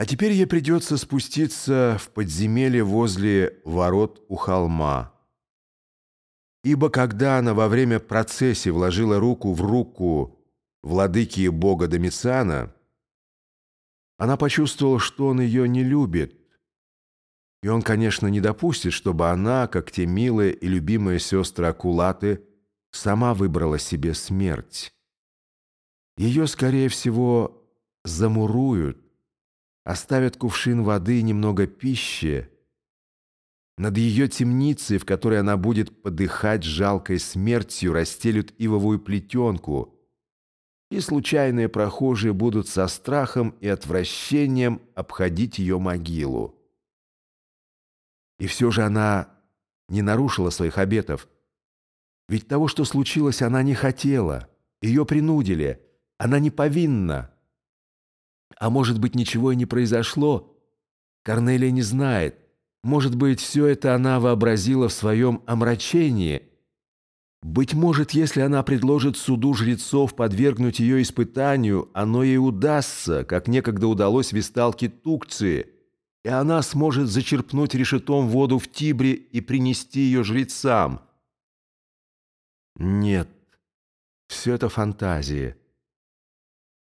А теперь ей придется спуститься в подземелье возле ворот у холма. Ибо когда она во время процессии вложила руку в руку владыки бога Домициана, она почувствовала, что он ее не любит. И он, конечно, не допустит, чтобы она, как те милые и любимые сестры Акулаты, сама выбрала себе смерть. Ее, скорее всего, замуруют, оставят кувшин воды и немного пищи, над ее темницей, в которой она будет подыхать жалкой смертью, расстелют ивовую плетенку, и случайные прохожие будут со страхом и отвращением обходить ее могилу. И все же она не нарушила своих обетов. Ведь того, что случилось, она не хотела. Ее принудили. Она не повинна. А может быть, ничего и не произошло? Корнелия не знает. Может быть, все это она вообразила в своем омрачении. Быть может, если она предложит суду жрецов подвергнуть ее испытанию, оно ей удастся, как некогда удалось висталке Тукции, и она сможет зачерпнуть решетом воду в Тибре и принести ее жрецам. Нет, все это фантазии.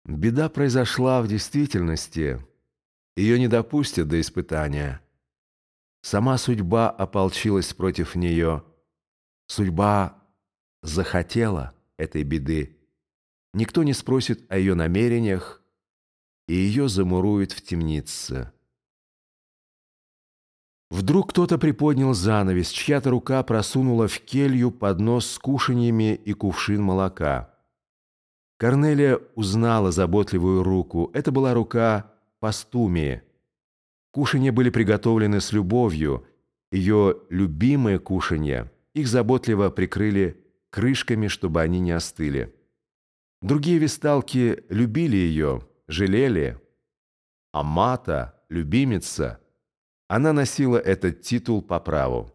Беда произошла в действительности. Ее не допустят до испытания. Сама судьба ополчилась против нее. Судьба захотела этой беды. Никто не спросит о ее намерениях, и ее замуруют в темнице. Вдруг кто-то приподнял занавес, чья-то рука просунула в келью поднос с кушаньями и кувшин молока. Корнелия узнала заботливую руку. Это была рука Пастумии. Кушанья были приготовлены с любовью. Ее любимые кушанья. Их заботливо прикрыли крышками, чтобы они не остыли. Другие висталки любили ее, жалели. Амата, любимица, она носила этот титул по праву.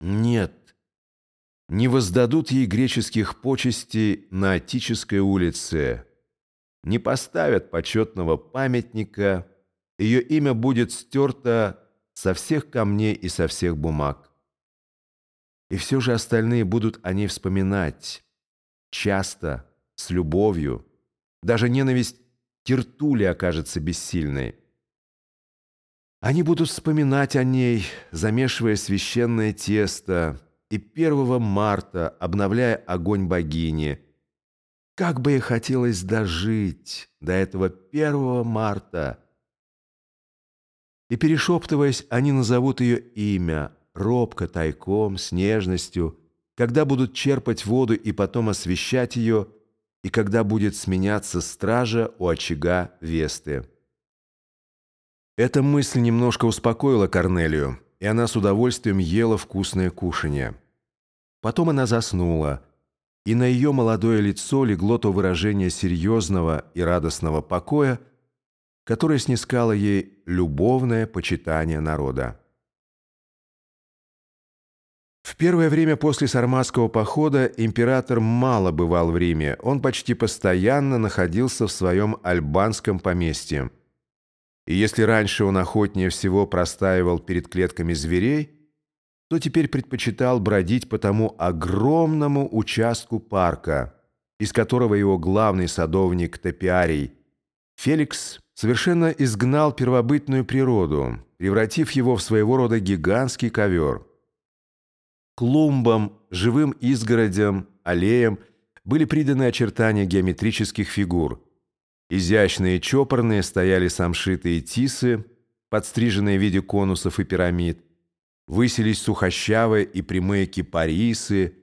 Нет, не воздадут ей греческих почестей на Атической улице, не поставят почетного памятника, ее имя будет стерто со всех камней и со всех бумаг. И все же остальные будут о ней вспоминать, часто, с любовью, даже ненависть Тертули окажется бессильной. Они будут вспоминать о ней, замешивая священное тесто, и 1 марта, обновляя огонь богини. Как бы ей хотелось дожить до этого 1 марта. И перешептываясь, они назовут ее имя, робко, тайком, с нежностью, когда будут черпать воду и потом освещать ее, и когда будет сменяться стража у очага Весты. Эта мысль немножко успокоила Корнелию, и она с удовольствием ела вкусное кушанье. Потом она заснула, и на ее молодое лицо легло то выражение серьезного и радостного покоя, которое снискало ей любовное почитание народа. В первое время после Сарматского похода император мало бывал в Риме, он почти постоянно находился в своем альбанском поместье. И если раньше он охотнее всего простаивал перед клетками зверей, то теперь предпочитал бродить по тому огромному участку парка, из которого его главный садовник Топиарий Феликс совершенно изгнал первобытную природу, превратив его в своего рода гигантский ковер. Клумбам, живым изгородям, аллеям были приданы очертания геометрических фигур. Изящные чопорные стояли самшитые тисы, подстриженные в виде конусов и пирамид, высились сухощавые и прямые кипарисы.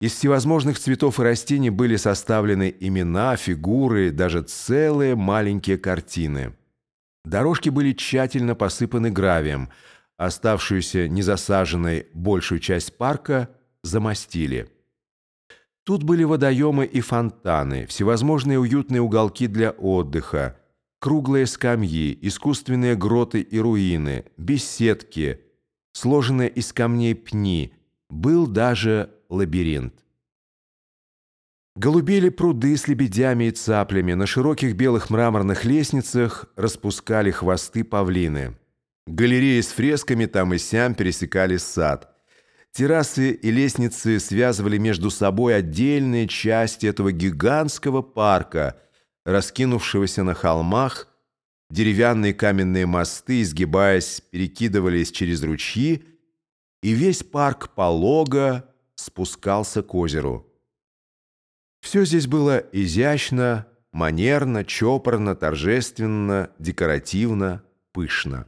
Из всевозможных цветов и растений были составлены имена, фигуры, даже целые маленькие картины. Дорожки были тщательно посыпаны гравием, оставшуюся незасаженной большую часть парка замостили. Тут были водоемы и фонтаны, всевозможные уютные уголки для отдыха, круглые скамьи, искусственные гроты и руины, беседки – сложенные из камней пни, был даже лабиринт. Голубели пруды с лебедями и цаплями, на широких белых мраморных лестницах распускали хвосты павлины. Галереи с фресками там и сям пересекали сад. Террасы и лестницы связывали между собой отдельные части этого гигантского парка, раскинувшегося на холмах, деревянные каменные мосты, изгибаясь, перекидывались через ручьи, и весь парк полого спускался к озеру. Все здесь было изящно, манерно, чопорно, торжественно, декоративно, пышно.